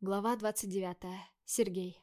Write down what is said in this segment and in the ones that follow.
Глава 29. Сергей.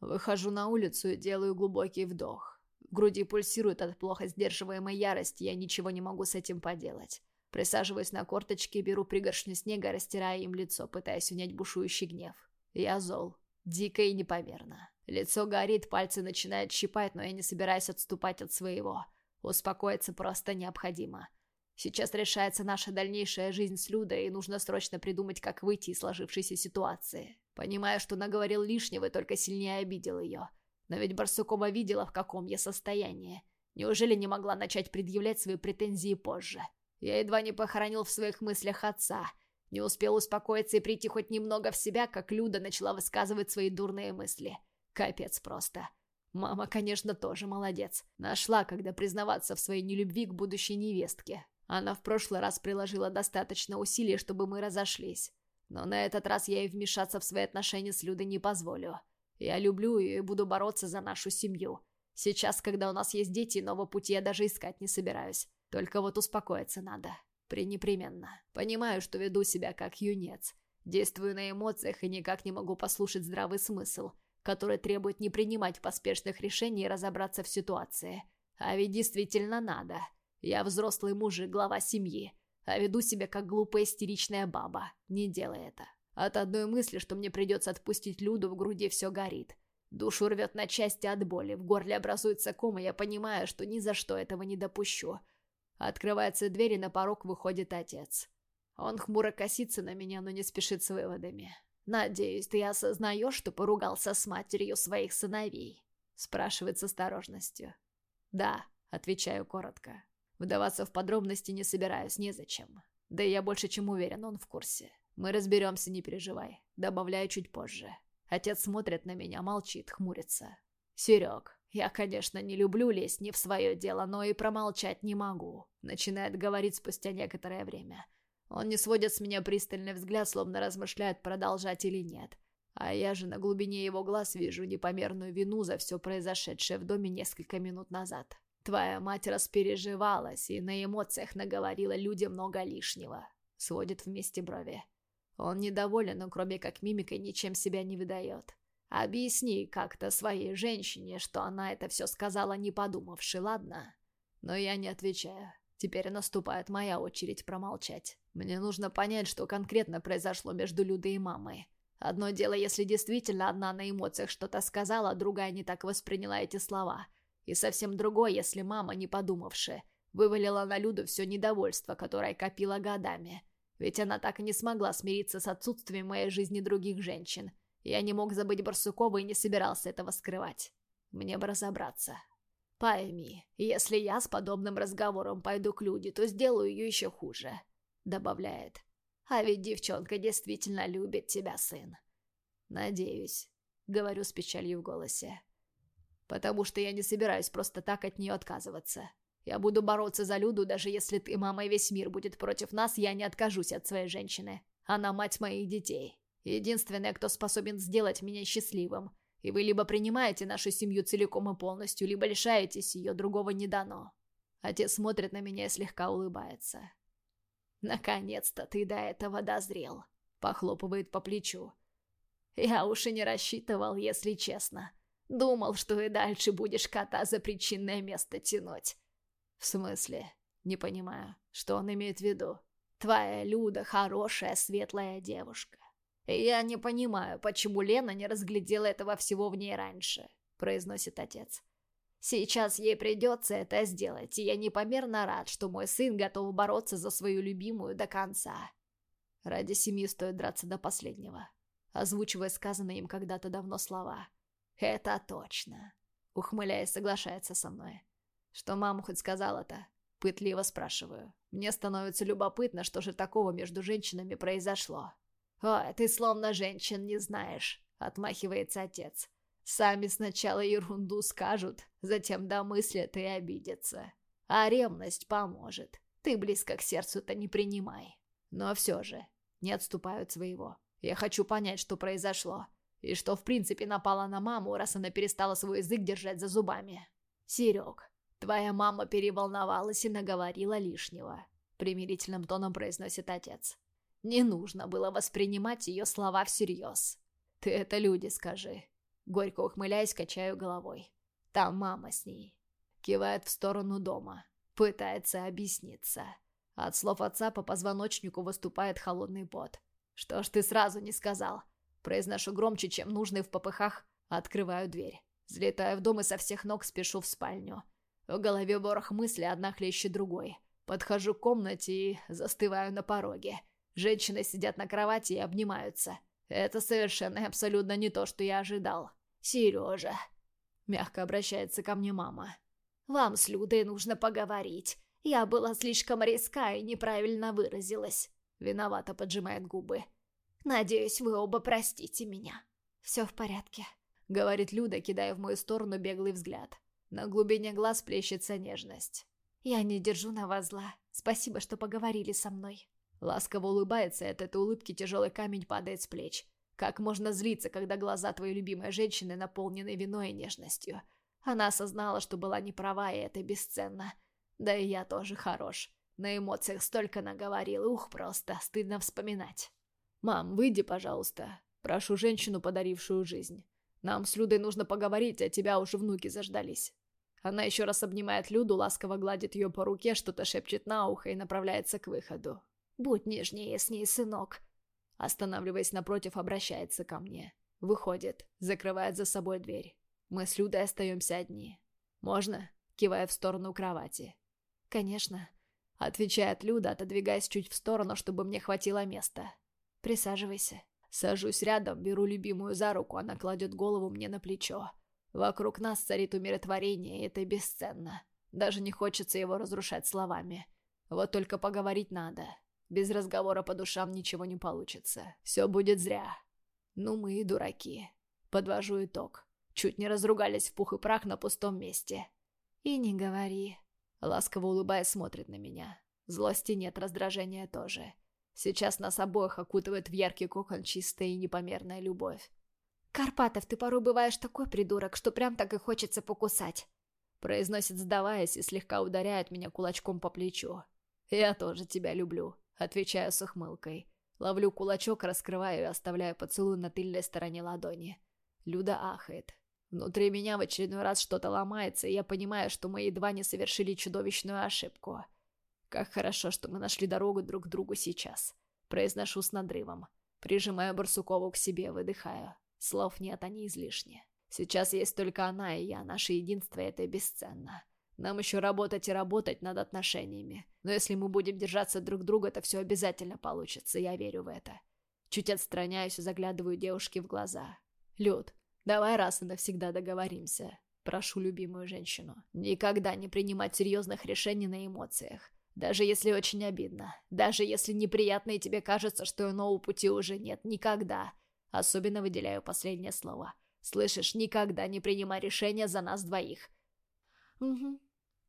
Выхожу на улицу и делаю глубокий вдох. В груди пульсирует от плохо сдерживаемой ярости, я ничего не могу с этим поделать. Присаживаюсь на корточки, беру пригоршню снега, растирая им лицо, пытаясь унять бушующий гнев. Я зол. Дико и непомерно. Лицо горит, пальцы начинают щипать, но я не собираюсь отступать от своего. Успокоиться просто необходимо. Сейчас решается наша дальнейшая жизнь с Людой, и нужно срочно придумать, как выйти из сложившейся ситуации. Понимаю, что наговорил лишнего и только сильнее обидел ее. Но ведь Барсукова видела, в каком я состоянии. Неужели не могла начать предъявлять свои претензии позже? Я едва не похоронил в своих мыслях отца. Не успел успокоиться и прийти хоть немного в себя, как Люда начала высказывать свои дурные мысли. Капец просто. Мама, конечно, тоже молодец. Нашла, когда признаваться в своей нелюбви к будущей невестке. Она в прошлый раз приложила достаточно усилий, чтобы мы разошлись. Но на этот раз я и вмешаться в свои отношения с Людой не позволю. Я люблю ее и буду бороться за нашу семью. Сейчас, когда у нас есть дети, нового пути я даже искать не собираюсь. Только вот успокоиться надо. Пренепременно. Понимаю, что веду себя как юнец. Действую на эмоциях и никак не могу послушать здравый смысл, который требует не принимать поспешных решений и разобраться в ситуации. А ведь действительно надо. Я взрослый мужик, глава семьи, а веду себя как глупая истеричная баба. Не делай это. От одной мысли, что мне придется отпустить Люду, в груди все горит. Душу рвет на части от боли, в горле образуется ком, и я понимаю, что ни за что этого не допущу. Открывается дверь, и на порог выходит отец. Он хмуро косится на меня, но не спешит с выводами. «Надеюсь, ты осознаешь, что поругался с матерью своих сыновей?» Спрашивает с осторожностью. «Да», — отвечаю коротко. Вдаваться в подробности не собираюсь, незачем. Да и я больше чем уверен, он в курсе. Мы разберемся, не переживай. Добавляю чуть позже. Отец смотрит на меня, молчит, хмурится. «Серег, я, конечно, не люблю лезть не в свое дело, но и промолчать не могу», — начинает говорить спустя некоторое время. Он не сводит с меня пристальный взгляд, словно размышляет, продолжать или нет. А я же на глубине его глаз вижу непомерную вину за все произошедшее в доме несколько минут назад. Твоя мать распереживалась и на эмоциях наговорила людям много лишнего. Сводит вместе брови. Он недоволен, но кроме как мимикой ничем себя не выдает. Объясни как-то своей женщине, что она это все сказала, не подумавши, ладно? Но я не отвечаю. Теперь наступает моя очередь промолчать. Мне нужно понять, что конкретно произошло между Людой и мамой. Одно дело, если действительно одна на эмоциях что-то сказала, другая не так восприняла эти слова. И совсем другое, если мама, не подумавши, вывалила на Люду все недовольство, которое копила годами. Ведь она так и не смогла смириться с отсутствием в моей жизни других женщин. Я не мог забыть Барсукова и не собирался этого скрывать. Мне бы разобраться. «Пойми, если я с подобным разговором пойду к Люде, то сделаю ее еще хуже», — добавляет. «А ведь девчонка действительно любит тебя, сын». «Надеюсь», — говорю с печалью в голосе. Потому что я не собираюсь просто так от нее отказываться. Я буду бороться за Люду, даже если ты, мама, и весь мир будет против нас, я не откажусь от своей женщины. Она мать моих детей. Единственная, кто способен сделать меня счастливым. И вы либо принимаете нашу семью целиком и полностью, либо лишаетесь ее, другого не дано. Отец смотрит на меня и слегка улыбается. «Наконец-то ты до этого дозрел», — похлопывает по плечу. «Я уж и не рассчитывал, если честно. Думал, что и дальше будешь кота за причинное место тянуть. В смысле? Не понимаю, что он имеет в виду. Твоя Люда хорошая, светлая девушка. Я не понимаю, почему Лена не разглядела этого всего в ней раньше, произносит отец. Сейчас ей придется это сделать, и я непомерно рад, что мой сын готов бороться за свою любимую до конца. Ради семьи стоит драться до последнего, озвучивая сказанные им когда-то давно слова. «Это точно», — ухмыляясь, соглашается со мной. «Что мама хоть сказала-то?» Пытливо спрашиваю. Мне становится любопытно, что же такого между женщинами произошло. «Ой, ты словно женщин не знаешь», — отмахивается отец. «Сами сначала ерунду скажут, затем домыслят и обидятся. А ревность поможет. Ты близко к сердцу-то не принимай. Но все же, не отступают своего. Я хочу понять, что произошло. И что в принципе напала на маму, раз она перестала свой язык держать за зубами. «Серег, твоя мама переволновалась и наговорила лишнего», — примирительным тоном произносит отец. Не нужно было воспринимать ее слова всерьез. «Ты это люди скажи». Горько ухмыляясь, качаю головой. Там мама с ней. Кивает в сторону дома. Пытается объясниться. От слов отца по позвоночнику выступает холодный пот. «Что ж ты сразу не сказал?» Произношу громче, чем нужно, и в попыхах открываю дверь. Взлетаю в дом и со всех ног спешу в спальню. В голове ворох мысли, одна хлеще другой. Подхожу к комнате и застываю на пороге. Женщины сидят на кровати и обнимаются. Это совершенно и абсолютно не то, что я ожидал. «Сережа», — мягко обращается ко мне мама, — «вам с Людой нужно поговорить. Я была слишком резка и неправильно выразилась». Виновато поджимает губы. «Надеюсь, вы оба простите меня». «Все в порядке», — говорит Люда, кидая в мою сторону беглый взгляд. На глубине глаз плещется нежность. «Я не держу на вас зла. Спасибо, что поговорили со мной». Ласково улыбается, и от этой улыбки тяжелый камень падает с плеч. Как можно злиться, когда глаза твоей любимой женщины наполнены виной и нежностью? Она осознала, что была неправа, и это бесценно. Да и я тоже хорош. На эмоциях столько наговорил, ух, просто стыдно вспоминать. «Мам, выйди, пожалуйста. Прошу женщину, подарившую жизнь. Нам с Людой нужно поговорить, а тебя уже внуки заждались». Она еще раз обнимает Люду, ласково гладит ее по руке, что-то шепчет на ухо и направляется к выходу. «Будь нежнее с ней, сынок». Останавливаясь напротив, обращается ко мне. Выходит, закрывает за собой дверь. Мы с Людой остаемся одни. «Можно?» Кивая в сторону кровати. «Конечно», — отвечает Люда, отодвигаясь чуть в сторону, чтобы мне хватило места. «Присаживайся». Сажусь рядом, беру любимую за руку, она кладет голову мне на плечо. Вокруг нас царит умиротворение, и это бесценно. Даже не хочется его разрушать словами. Вот только поговорить надо. Без разговора по душам ничего не получится. Все будет зря. Ну мы и дураки. Подвожу итог. Чуть не разругались в пух и прах на пустом месте. И не говори. Ласково улыбаясь, смотрит на меня. Злости нет, раздражения тоже. Сейчас нас обоих окутывает в яркий кокон чистая и непомерная любовь. «Карпатов, ты порой бываешь такой придурок, что прям так и хочется покусать!» Произносит, сдаваясь, и слегка ударяет меня кулачком по плечу. «Я тоже тебя люблю», Отвечаю с ухмылкой. Ловлю кулачок, раскрываю и оставляю поцелуй на тыльной стороне ладони. Люда ахает. Внутри меня в очередной раз что-то ломается, и я понимаю, что мы едва не совершили чудовищную ошибку. Как хорошо, что мы нашли дорогу друг к другу сейчас. Произношу с надрывом. Прижимаю Барсукову к себе, выдыхаю. Слов нет, они излишни. Сейчас есть только она и я, наше единство, это бесценно. Нам еще работать и работать над отношениями. Но если мы будем держаться друг друга, то все обязательно получится, я верю в это. Чуть отстраняюсь и заглядываю девушке в глаза. «Люд, давай раз и навсегда договоримся. Прошу любимую женщину. Никогда не принимать серьезных решений на эмоциях. Даже если очень обидно. Даже если неприятно и тебе кажется, что иного пути уже нет. Никогда. Особенно выделяю последнее слово. Слышишь, никогда не принимай решения за нас двоих. «Угу»,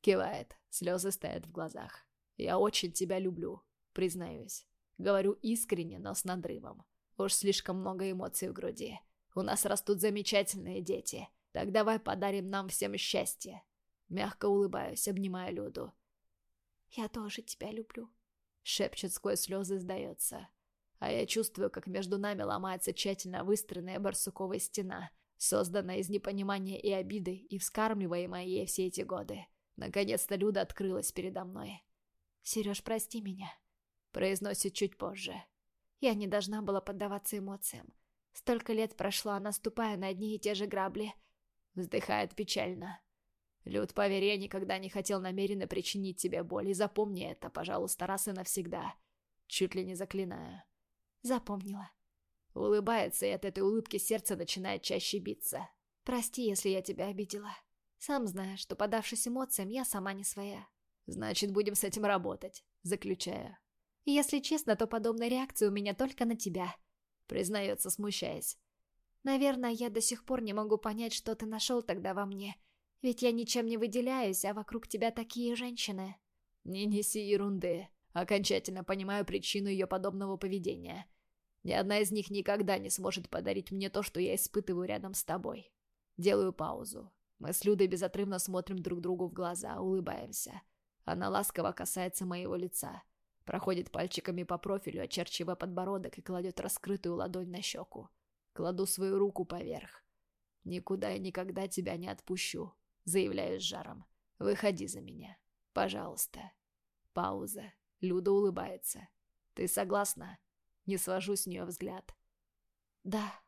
Кивает, слезы стоят в глазах. «Я очень тебя люблю», признаюсь. Говорю искренне, но с надрывом. Уж слишком много эмоций в груди. У нас растут замечательные дети. Так давай подарим нам всем счастье. Мягко улыбаюсь, обнимая Люду. «Я тоже тебя люблю», — шепчет сквозь слезы, сдается. А я чувствую, как между нами ломается тщательно выстроенная барсуковая стена, созданная из непонимания и обиды и вскармливаемая ей все эти годы. Наконец-то Люда открылась передо мной. «Сереж, прости меня», — произносит чуть позже. «Я не должна была поддаваться эмоциям. Столько лет прошло, а наступая на одни и те же грабли». Вздыхает печально. «Люд, поверь, я никогда не хотел намеренно причинить тебе боль, и запомни это, пожалуйста, раз и навсегда». Чуть ли не заклинаю. «Запомнила». Улыбается, и от этой улыбки сердце начинает чаще биться. «Прости, если я тебя обидела». Сам знаешь, что, подавшись эмоциям, я сама не своя. Значит, будем с этим работать, заключаю. Если честно, то подобная реакция у меня только на тебя. Признается, смущаясь. Наверное, я до сих пор не могу понять, что ты нашел тогда во мне. Ведь я ничем не выделяюсь, а вокруг тебя такие женщины. Не неси ерунды. Окончательно понимаю причину ее подобного поведения. Ни одна из них никогда не сможет подарить мне то, что я испытываю рядом с тобой. Делаю паузу. Мы с Людой безотрывно смотрим друг другу в глаза, улыбаемся. Она ласково касается моего лица. Проходит пальчиками по профилю, очерчивая подбородок и кладет раскрытую ладонь на щеку. Кладу свою руку поверх. «Никуда и никогда тебя не отпущу», — заявляю с жаром. «Выходи за меня. Пожалуйста». Пауза. Люда улыбается. «Ты согласна?» Не свожу с нее взгляд. «Да».